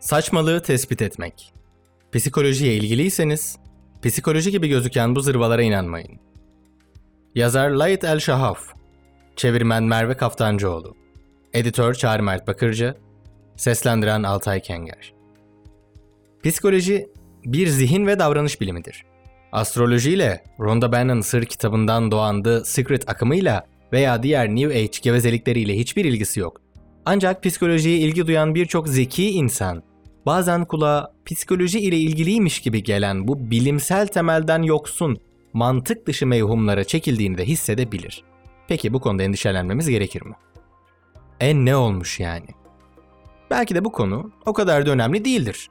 Saçmalığı tespit etmek. Psikolojiye ilgiliyseniz, psikoloji gibi gözüken bu zırvalara inanmayın. Yazar Layit El Şahaf, çevirmen Merve Kaftancıoğlu, editör Çağrı Mert Bakırcı, seslendiren Altay Kenger. Psikoloji bir zihin ve davranış bilimidir. Astrolojiyle, Rhonda Byrne'ın Sır kitabından doğan The Secret akımıyla veya diğer New Age gevezelikleriyle hiçbir ilgisi yok. Ancak psikolojiye ilgi duyan birçok zeki insan, bazen kulağa psikoloji ile ilgiliymiş gibi gelen bu bilimsel temelden yoksun, mantık dışı mevhumlara çekildiğini de hissedebilir. Peki bu konuda endişelenmemiz gerekir mi? En ne olmuş yani? Belki de bu konu o kadar da önemli değildir.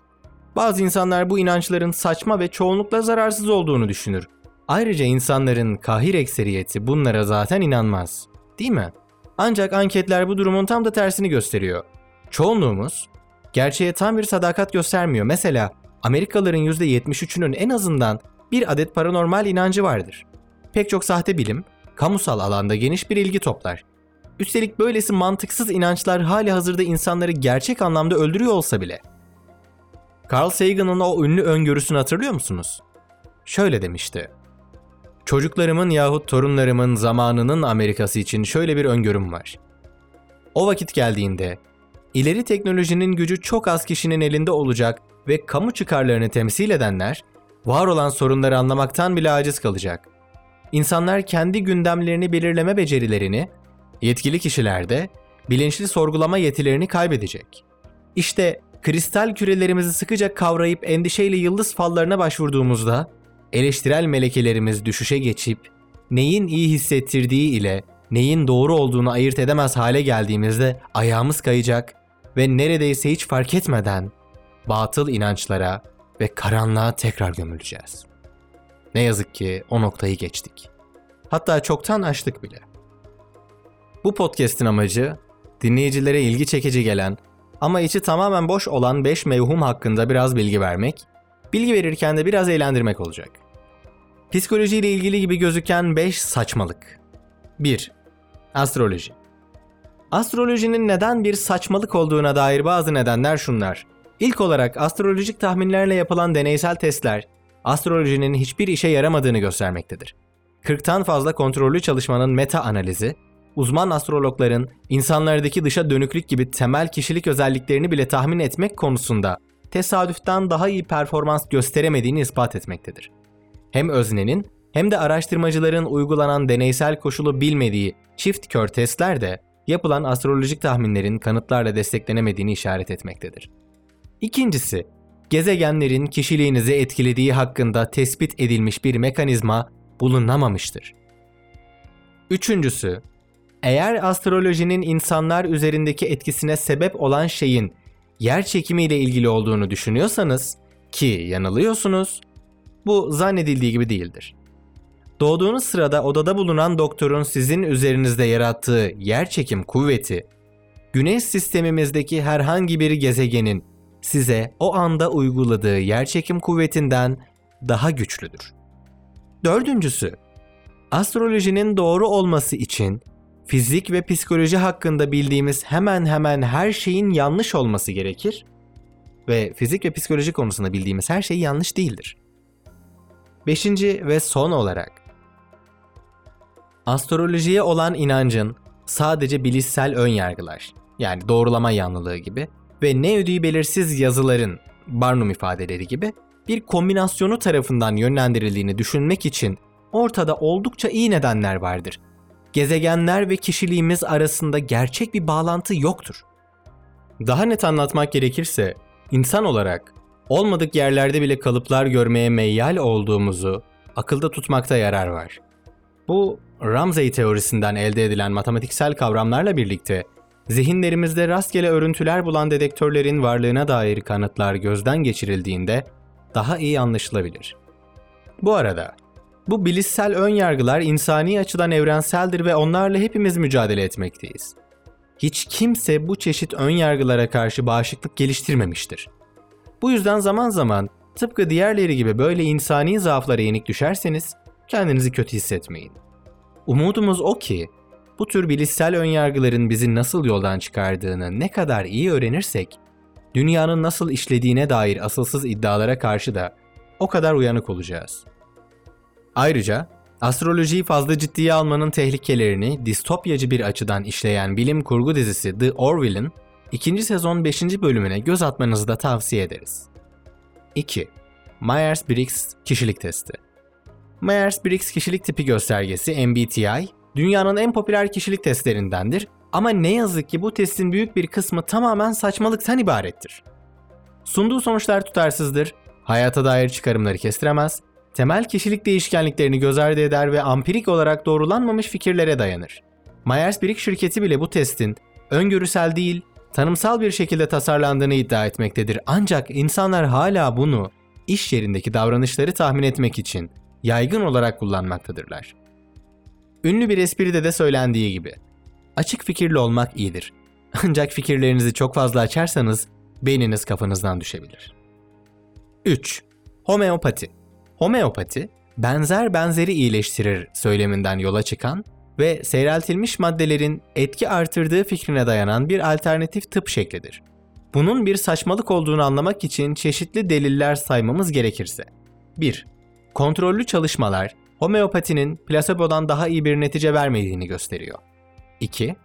Bazı insanlar bu inançların saçma ve çoğunlukla zararsız olduğunu düşünür. Ayrıca insanların kahir ekseriyeti bunlara zaten inanmaz. Değil mi? Ancak anketler bu durumun tam da tersini gösteriyor. Çoğunluğumuz gerçeğe tam bir sadakat göstermiyor. Mesela Amerikalıların %73'ünün en azından bir adet paranormal inancı vardır. Pek çok sahte bilim, kamusal alanda geniş bir ilgi toplar. Üstelik böylesi mantıksız inançlar hali hazırda insanları gerçek anlamda öldürüyor olsa bile. Carl Sagan'ın o ünlü öngörüsünü hatırlıyor musunuz? Şöyle demişti. Çocuklarımın yahut torunlarımın zamanının Amerikası için şöyle bir öngörüm var. O vakit geldiğinde ileri teknolojinin gücü çok az kişinin elinde olacak ve kamu çıkarlarını temsil edenler var olan sorunları anlamaktan bile aciz kalacak. İnsanlar kendi gündemlerini belirleme becerilerini, yetkili kişiler de bilinçli sorgulama yetilerini kaybedecek. İşte kristal kürelerimizi sıkıca kavrayıp endişeyle yıldız fallarına başvurduğumuzda eleştirel melekelerimiz düşüşe geçip neyin iyi hissettirdiği ile neyin doğru olduğunu ayırt edemez hale geldiğimizde ayağımız kayacak ve neredeyse hiç fark etmeden batıl inançlara ve karanlığa tekrar gömüleceğiz. Ne yazık ki o noktayı geçtik. Hatta çoktan aştık bile. Bu podcast'in amacı dinleyicilere ilgi çekici gelen ama içi tamamen boş olan 5 mevhum hakkında biraz bilgi vermek, bilgi verirken de biraz eğlendirmek olacak. Psikoloji ile ilgili gibi gözüken 5 saçmalık. 1. Astroloji. Astrolojinin neden bir saçmalık olduğuna dair bazı nedenler şunlar. İlk olarak astrolojik tahminlerle yapılan deneysel testler, astrolojinin hiçbir işe yaramadığını göstermektedir. 40'tan fazla kontrollü çalışmanın meta analizi, uzman astrologların insanlardaki dışa dönüklük gibi temel kişilik özelliklerini bile tahmin etmek konusunda tesadüften daha iyi performans gösteremediğini ispat etmektedir. Hem öznenin hem de araştırmacıların uygulanan deneysel koşulu bilmediği çift kör testler de yapılan astrolojik tahminlerin kanıtlarla desteklenemediğini işaret etmektedir. İkincisi, gezegenlerin kişiliğinizi etkilediği hakkında tespit edilmiş bir mekanizma bulunamamıştır. Üçüncüsü, eğer astrolojinin insanlar üzerindeki etkisine sebep olan şeyin yer çekimi ile ilgili olduğunu düşünüyorsanız ki yanılıyorsunuz, bu zannedildiği gibi değildir. Doğduğunuz sırada odada bulunan doktorun sizin üzerinizde yarattığı yer çekim kuvveti, Güneş sistemimizdeki herhangi bir gezegenin size o anda uyguladığı yer çekim kuvvetinden daha güçlüdür. Dördüncüsü, astrolojinin doğru olması için fizik ve psikoloji hakkında bildiğimiz hemen hemen her şeyin yanlış olması gerekir ve fizik ve psikoloji konusunda bildiğimiz her şey yanlış değildir. Beşinci ve son olarak, astrolojiye olan inancın sadece bilişsel ön yargılar, yani doğrulama yanlılığı gibi ve ne ödüğü belirsiz yazıların, Barnum ifadeleri gibi bir kombinasyonu tarafından yönlendirildiğini düşünmek için ortada oldukça iyi nedenler vardır. Gezegenler ve kişiliğimiz arasında gerçek bir bağlantı yoktur. Daha net anlatmak gerekirse, insan olarak olmadık yerlerde bile kalıplar görmeye meyyal olduğumuzu akılda tutmakta yarar var. Bu Ramsey teorisinden elde edilen matematiksel kavramlarla birlikte zihinlerimizde rastgele örüntüler bulan dedektörlerin varlığına dair kanıtlar gözden geçirildiğinde daha iyi anlaşılabilir. Bu arada bu bilişsel ön yargılar insani açıdan evrenseldir ve onlarla hepimiz mücadele etmekteyiz. Hiç kimse bu çeşit ön yargılara karşı bağışıklık geliştirmemiştir. Bu yüzden zaman zaman tıpkı diğerleri gibi böyle insani zaaflara yenik düşerseniz kendinizi kötü hissetmeyin. Umudumuz o ki bu tür bilişsel önyargıların bizi nasıl yoldan çıkardığını ne kadar iyi öğrenirsek dünyanın nasıl işlediğine dair asılsız iddialara karşı da o kadar uyanık olacağız. Ayrıca astrolojiyi fazla ciddiye almanın tehlikelerini distopyacı bir açıdan işleyen bilim kurgu dizisi The Orville'in ikinci sezon 5. bölümüne göz atmanızı da tavsiye ederiz. 2. Myers-Briggs kişilik testi Myers-Briggs kişilik tipi göstergesi MBTI, dünyanın en popüler kişilik testlerindendir ama ne yazık ki bu testin büyük bir kısmı tamamen saçmalıktan ibarettir. Sunduğu sonuçlar tutarsızdır, hayata dair çıkarımları kestiremez, temel kişilik değişkenliklerini göz ardı eder ve ampirik olarak doğrulanmamış fikirlere dayanır. Myers-Briggs şirketi bile bu testin öngörüsel değil, tanımsal bir şekilde tasarlandığını iddia etmektedir. Ancak insanlar hala bunu iş yerindeki davranışları tahmin etmek için yaygın olarak kullanmaktadırlar. Ünlü bir espride de söylendiği gibi, açık fikirli olmak iyidir. Ancak fikirlerinizi çok fazla açarsanız beyniniz kafanızdan düşebilir. 3. Homeopati Homeopati, benzer benzeri iyileştirir söyleminden yola çıkan ve seyreltilmiş maddelerin etki artırdığı fikrine dayanan bir alternatif tıp şeklidir. Bunun bir saçmalık olduğunu anlamak için çeşitli deliller saymamız gerekirse. 1. Kontrollü çalışmalar homeopatinin plasebodan daha iyi bir netice vermediğini gösteriyor. 2.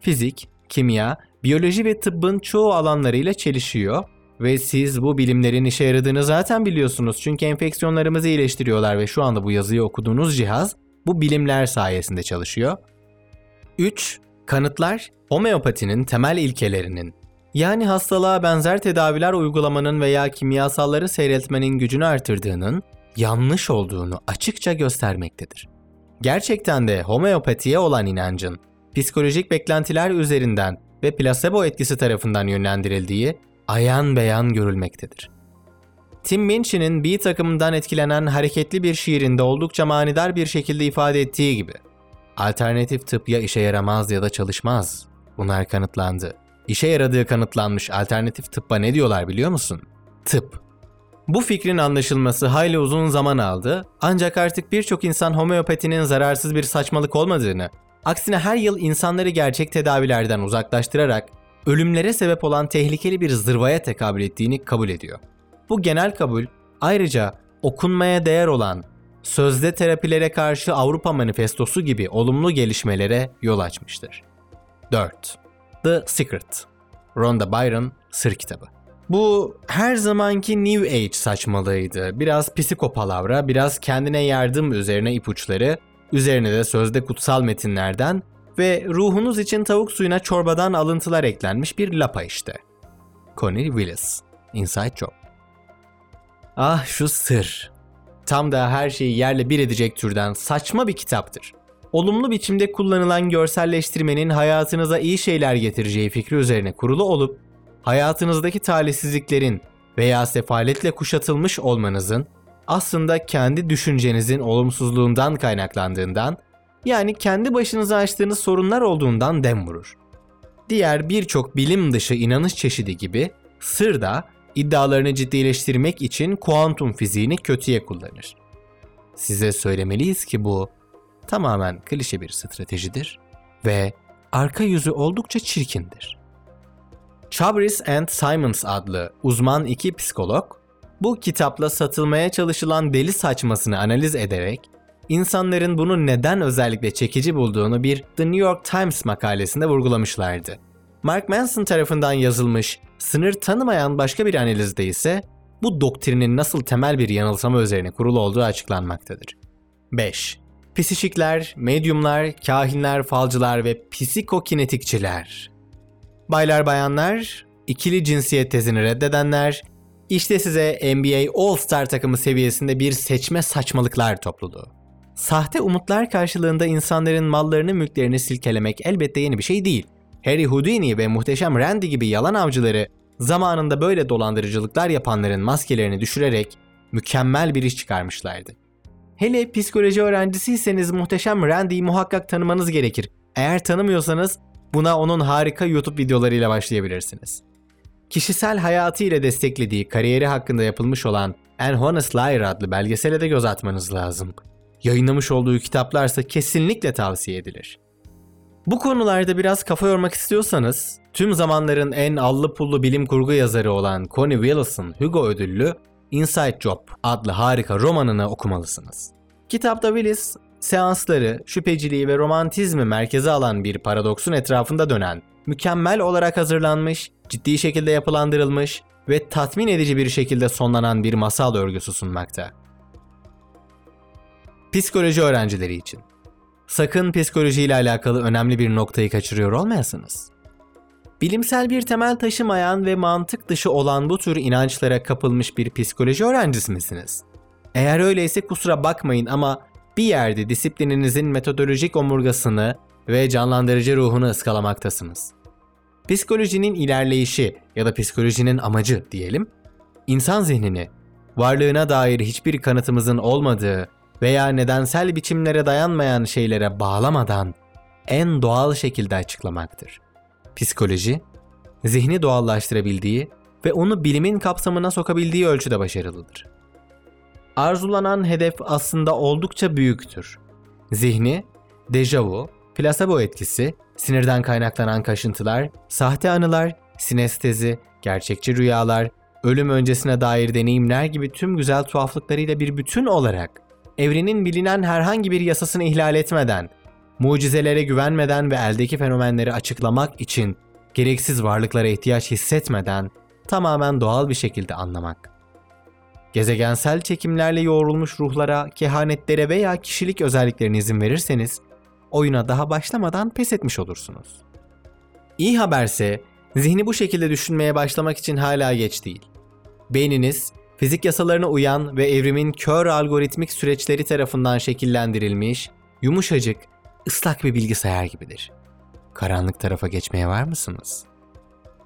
Fizik, kimya, biyoloji ve tıbbın çoğu alanlarıyla çelişiyor ve siz bu bilimlerin işe yaradığını zaten biliyorsunuz çünkü enfeksiyonlarımızı iyileştiriyorlar ve şu anda bu yazıyı okuduğunuz cihaz bu bilimler sayesinde çalışıyor. 3. Kanıtlar homeopatinin temel ilkelerinin yani hastalığa benzer tedaviler uygulamanın veya kimyasalları seyretmenin gücünü artırdığının yanlış olduğunu açıkça göstermektedir. Gerçekten de homeopatiye olan inancın psikolojik beklentiler üzerinden ve plasebo etkisi tarafından yönlendirildiği ayan beyan görülmektedir. Tim Minchin'in B takımından etkilenen hareketli bir şiirinde oldukça manidar bir şekilde ifade ettiği gibi, alternatif tıp ya işe yaramaz ya da çalışmaz. Bunlar kanıtlandı. İşe yaradığı kanıtlanmış alternatif tıbba ne diyorlar biliyor musun? Tıp. Bu fikrin anlaşılması hayli uzun zaman aldı ancak artık birçok insan homeopatinin zararsız bir saçmalık olmadığını, aksine her yıl insanları gerçek tedavilerden uzaklaştırarak ölümlere sebep olan tehlikeli bir zırvaya tekabül ettiğini kabul ediyor. Bu genel kabul ayrıca okunmaya değer olan sözde terapilere karşı Avrupa Manifestosu gibi olumlu gelişmelere yol açmıştır. 4. The Secret Rhonda Byron Sır Kitabı bu her zamanki New Age saçmalığıydı. Biraz psikopalavra, biraz kendine yardım üzerine ipuçları, üzerine de sözde kutsal metinlerden ve ruhunuz için tavuk suyuna çorbadan alıntılar eklenmiş bir lapa işte. Connie Willis, Inside Job. Ah şu sır. Tam da her şeyi yerle bir edecek türden saçma bir kitaptır. Olumlu biçimde kullanılan görselleştirmenin hayatınıza iyi şeyler getireceği fikri üzerine kurulu olup, hayatınızdaki talihsizliklerin veya sefaletle kuşatılmış olmanızın aslında kendi düşüncenizin olumsuzluğundan kaynaklandığından yani kendi başınıza açtığınız sorunlar olduğundan dem vurur. Diğer birçok bilim dışı inanış çeşidi gibi sır da iddialarını ciddileştirmek için kuantum fiziğini kötüye kullanır. Size söylemeliyiz ki bu tamamen klişe bir stratejidir ve arka yüzü oldukça çirkindir. Chabris and Simons adlı uzman iki psikolog, bu kitapla satılmaya çalışılan deli saçmasını analiz ederek insanların bunu neden özellikle çekici bulduğunu bir The New York Times makalesinde vurgulamışlardı. Mark Manson tarafından yazılmış, sınır tanımayan başka bir analizde ise bu doktrinin nasıl temel bir yanılsama üzerine kurulu olduğu açıklanmaktadır. 5. Psişikler, medyumlar, kahinler, falcılar ve psikokinetikçiler. Baylar bayanlar, ikili cinsiyet tezini reddedenler, işte size NBA All-Star takımı seviyesinde bir seçme saçmalıklar topluluğu. Sahte umutlar karşılığında insanların mallarını mülklerini silkelemek elbette yeni bir şey değil. Harry Houdini ve muhteşem Randy gibi yalan avcıları zamanında böyle dolandırıcılıklar yapanların maskelerini düşürerek mükemmel bir iş çıkarmışlardı. Hele psikoloji öğrencisiyseniz muhteşem Randy'yi muhakkak tanımanız gerekir. Eğer tanımıyorsanız buna onun harika YouTube videolarıyla başlayabilirsiniz. Kişisel hayatı ile desteklediği kariyeri hakkında yapılmış olan An Honest Liar adlı belgesele de göz atmanız lazım. Yayınlamış olduğu kitaplarsa kesinlikle tavsiye edilir. Bu konularda biraz kafa yormak istiyorsanız, tüm zamanların en allı pullu bilim kurgu yazarı olan Connie Willis'ın Hugo ödüllü Inside Job adlı harika romanını okumalısınız. Kitapta Willis, seansları, şüpheciliği ve romantizmi merkeze alan bir paradoksun etrafında dönen, mükemmel olarak hazırlanmış, ciddi şekilde yapılandırılmış ve tatmin edici bir şekilde sonlanan bir masal örgüsü sunmakta. Psikoloji öğrencileri için. Sakın psikolojiyle alakalı önemli bir noktayı kaçırıyor olmayasınız. Bilimsel bir temel taşımayan ve mantık dışı olan bu tür inançlara kapılmış bir psikoloji öğrencisi misiniz? Eğer öyleyse kusura bakmayın ama bir yerde disiplininizin metodolojik omurgasını ve canlandırıcı ruhunu ıskalamaktasınız. Psikolojinin ilerleyişi ya da psikolojinin amacı diyelim, insan zihnini, varlığına dair hiçbir kanıtımızın olmadığı veya nedensel biçimlere dayanmayan şeylere bağlamadan en doğal şekilde açıklamaktır. Psikoloji, zihni doğallaştırabildiği ve onu bilimin kapsamına sokabildiği ölçüde başarılıdır. Arzulanan hedef aslında oldukça büyüktür. Zihni, dejavu, plasebo etkisi, sinirden kaynaklanan kaşıntılar, sahte anılar, sinestezi, gerçekçi rüyalar, ölüm öncesine dair deneyimler gibi tüm güzel tuhaflıklarıyla bir bütün olarak evrenin bilinen herhangi bir yasasını ihlal etmeden, mucizelere güvenmeden ve eldeki fenomenleri açıklamak için gereksiz varlıklara ihtiyaç hissetmeden tamamen doğal bir şekilde anlamak. Gezegensel çekimlerle yoğrulmuş ruhlara, kehanetlere veya kişilik özelliklerine izin verirseniz oyuna daha başlamadan pes etmiş olursunuz. İyi haberse zihni bu şekilde düşünmeye başlamak için hala geç değil. Beyniniz fizik yasalarına uyan ve evrimin kör algoritmik süreçleri tarafından şekillendirilmiş, yumuşacık, ıslak bir bilgisayar gibidir. Karanlık tarafa geçmeye var mısınız?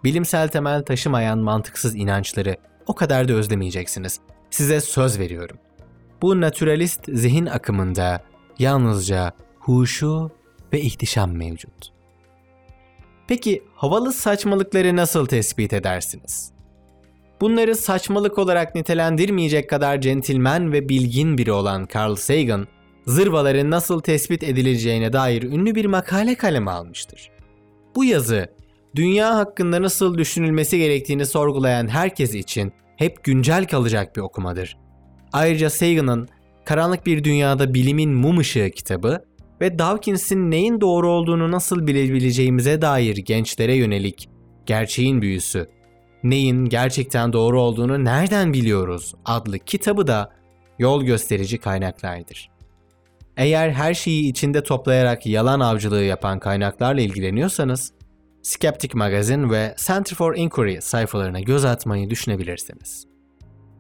Bilimsel temel taşımayan mantıksız inançları o kadar da özlemeyeceksiniz. Size söz veriyorum. Bu naturalist zihin akımında yalnızca huşu ve ihtişam mevcut. Peki havalı saçmalıkları nasıl tespit edersiniz? Bunları saçmalık olarak nitelendirmeyecek kadar centilmen ve bilgin biri olan Carl Sagan, zırvaların nasıl tespit edileceğine dair ünlü bir makale kaleme almıştır. Bu yazı, dünya hakkında nasıl düşünülmesi gerektiğini sorgulayan herkes için hep güncel kalacak bir okumadır. Ayrıca Sagan'ın Karanlık Bir Dünyada Bilimin Mum Işığı kitabı ve Dawkins'in neyin doğru olduğunu nasıl bilebileceğimize dair gençlere yönelik Gerçeğin Büyüsü, Neyin gerçekten doğru olduğunu nereden biliyoruz adlı kitabı da yol gösterici kaynaklardır. Eğer her şeyi içinde toplayarak yalan avcılığı yapan kaynaklarla ilgileniyorsanız, Skeptic Magazine ve Center for Inquiry sayfalarına göz atmayı düşünebilirsiniz.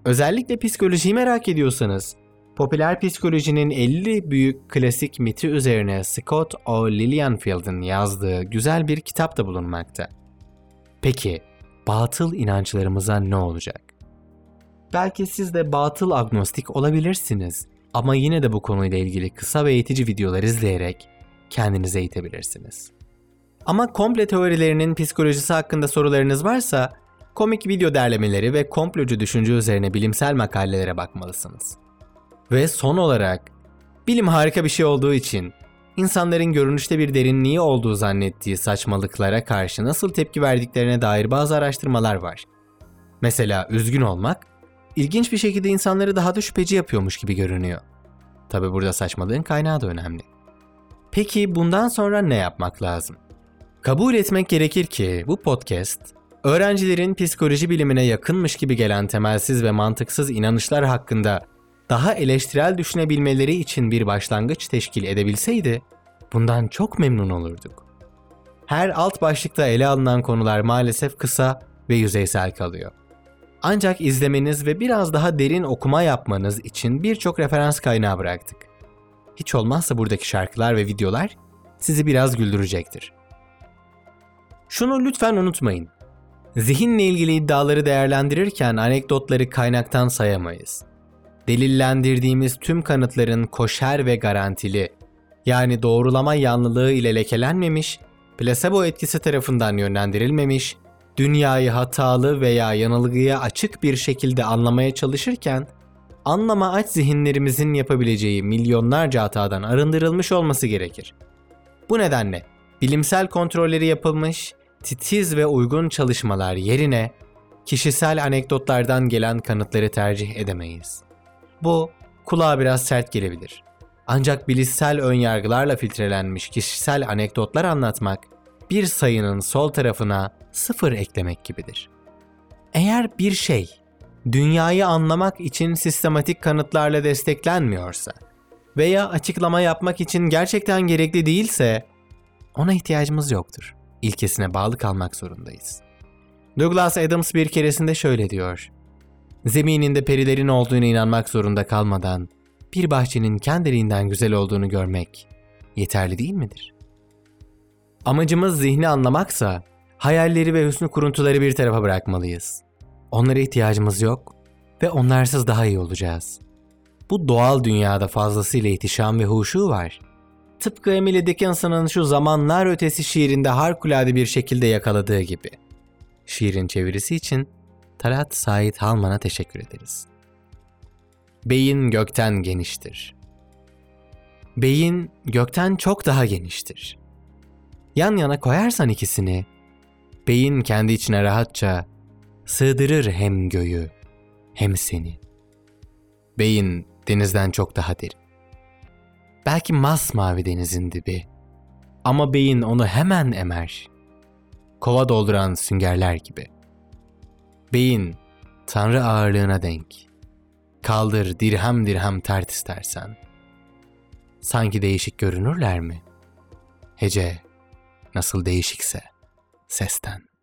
Özellikle psikolojiyi merak ediyorsanız, popüler psikolojinin 50 büyük klasik miti üzerine Scott O. Lilienfeld'in yazdığı güzel bir kitap da bulunmakta. Peki, batıl inançlarımıza ne olacak? Belki siz de batıl agnostik olabilirsiniz ama yine de bu konuyla ilgili kısa ve eğitici videolar izleyerek kendinize eğitebilirsiniz. Ama komple teorilerinin psikolojisi hakkında sorularınız varsa komik video derlemeleri ve komplocu düşünce üzerine bilimsel makalelere bakmalısınız. Ve son olarak bilim harika bir şey olduğu için insanların görünüşte bir derinliği olduğu zannettiği saçmalıklara karşı nasıl tepki verdiklerine dair bazı araştırmalar var. Mesela üzgün olmak, ilginç bir şekilde insanları daha da şüpheci yapıyormuş gibi görünüyor. Tabi burada saçmalığın kaynağı da önemli. Peki bundan sonra ne yapmak lazım? Kabul etmek gerekir ki bu podcast, öğrencilerin psikoloji bilimine yakınmış gibi gelen temelsiz ve mantıksız inanışlar hakkında daha eleştirel düşünebilmeleri için bir başlangıç teşkil edebilseydi, bundan çok memnun olurduk. Her alt başlıkta ele alınan konular maalesef kısa ve yüzeysel kalıyor. Ancak izlemeniz ve biraz daha derin okuma yapmanız için birçok referans kaynağı bıraktık. Hiç olmazsa buradaki şarkılar ve videolar sizi biraz güldürecektir. Şunu lütfen unutmayın. Zihinle ilgili iddiaları değerlendirirken anekdotları kaynaktan sayamayız delillendirdiğimiz tüm kanıtların koşer ve garantili, yani doğrulama yanlılığı ile lekelenmemiş, plasebo etkisi tarafından yönlendirilmemiş, dünyayı hatalı veya yanılgıya açık bir şekilde anlamaya çalışırken, anlama aç zihinlerimizin yapabileceği milyonlarca hatadan arındırılmış olması gerekir. Bu nedenle Bilimsel kontrolleri yapılmış, titiz ve uygun çalışmalar yerine kişisel anekdotlardan gelen kanıtları tercih edemeyiz. Bu kulağa biraz sert gelebilir. Ancak bilişsel önyargılarla filtrelenmiş kişisel anekdotlar anlatmak bir sayının sol tarafına sıfır eklemek gibidir. Eğer bir şey dünyayı anlamak için sistematik kanıtlarla desteklenmiyorsa veya açıklama yapmak için gerçekten gerekli değilse ona ihtiyacımız yoktur. İlkesine bağlı kalmak zorundayız. Douglas Adams bir keresinde şöyle diyor. Zemininde perilerin olduğuna inanmak zorunda kalmadan bir bahçenin kendiliğinden güzel olduğunu görmek yeterli değil midir? Amacımız zihni anlamaksa hayalleri ve hüsnü kuruntuları bir tarafa bırakmalıyız. Onlara ihtiyacımız yok ve onlarsız daha iyi olacağız. Bu doğal dünyada fazlasıyla ihtişam ve huşu var. Tıpkı Emily Dickinson'ın şu zamanlar ötesi şiirinde harikulade bir şekilde yakaladığı gibi. Şiirin çevirisi için Talat Sait Halman'a teşekkür ederiz. Beyin gökten geniştir. Beyin gökten çok daha geniştir. Yan yana koyarsan ikisini, beyin kendi içine rahatça sığdırır hem göğü hem seni. Beyin denizden çok daha derin. Belki masmavi denizin dibi. Ama beyin onu hemen emer. Kova dolduran süngerler gibi. Beyin tanrı ağırlığına denk. Kaldır dirhem dirhem tert istersen. Sanki değişik görünürler mi? Hece nasıl değişikse sesten.